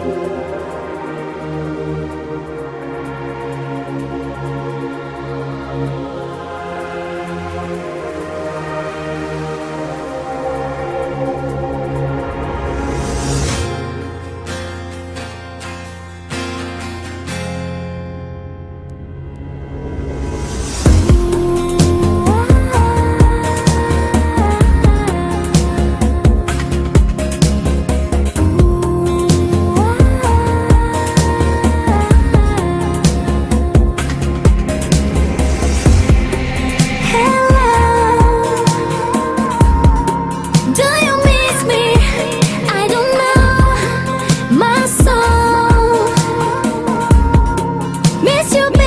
Thank to be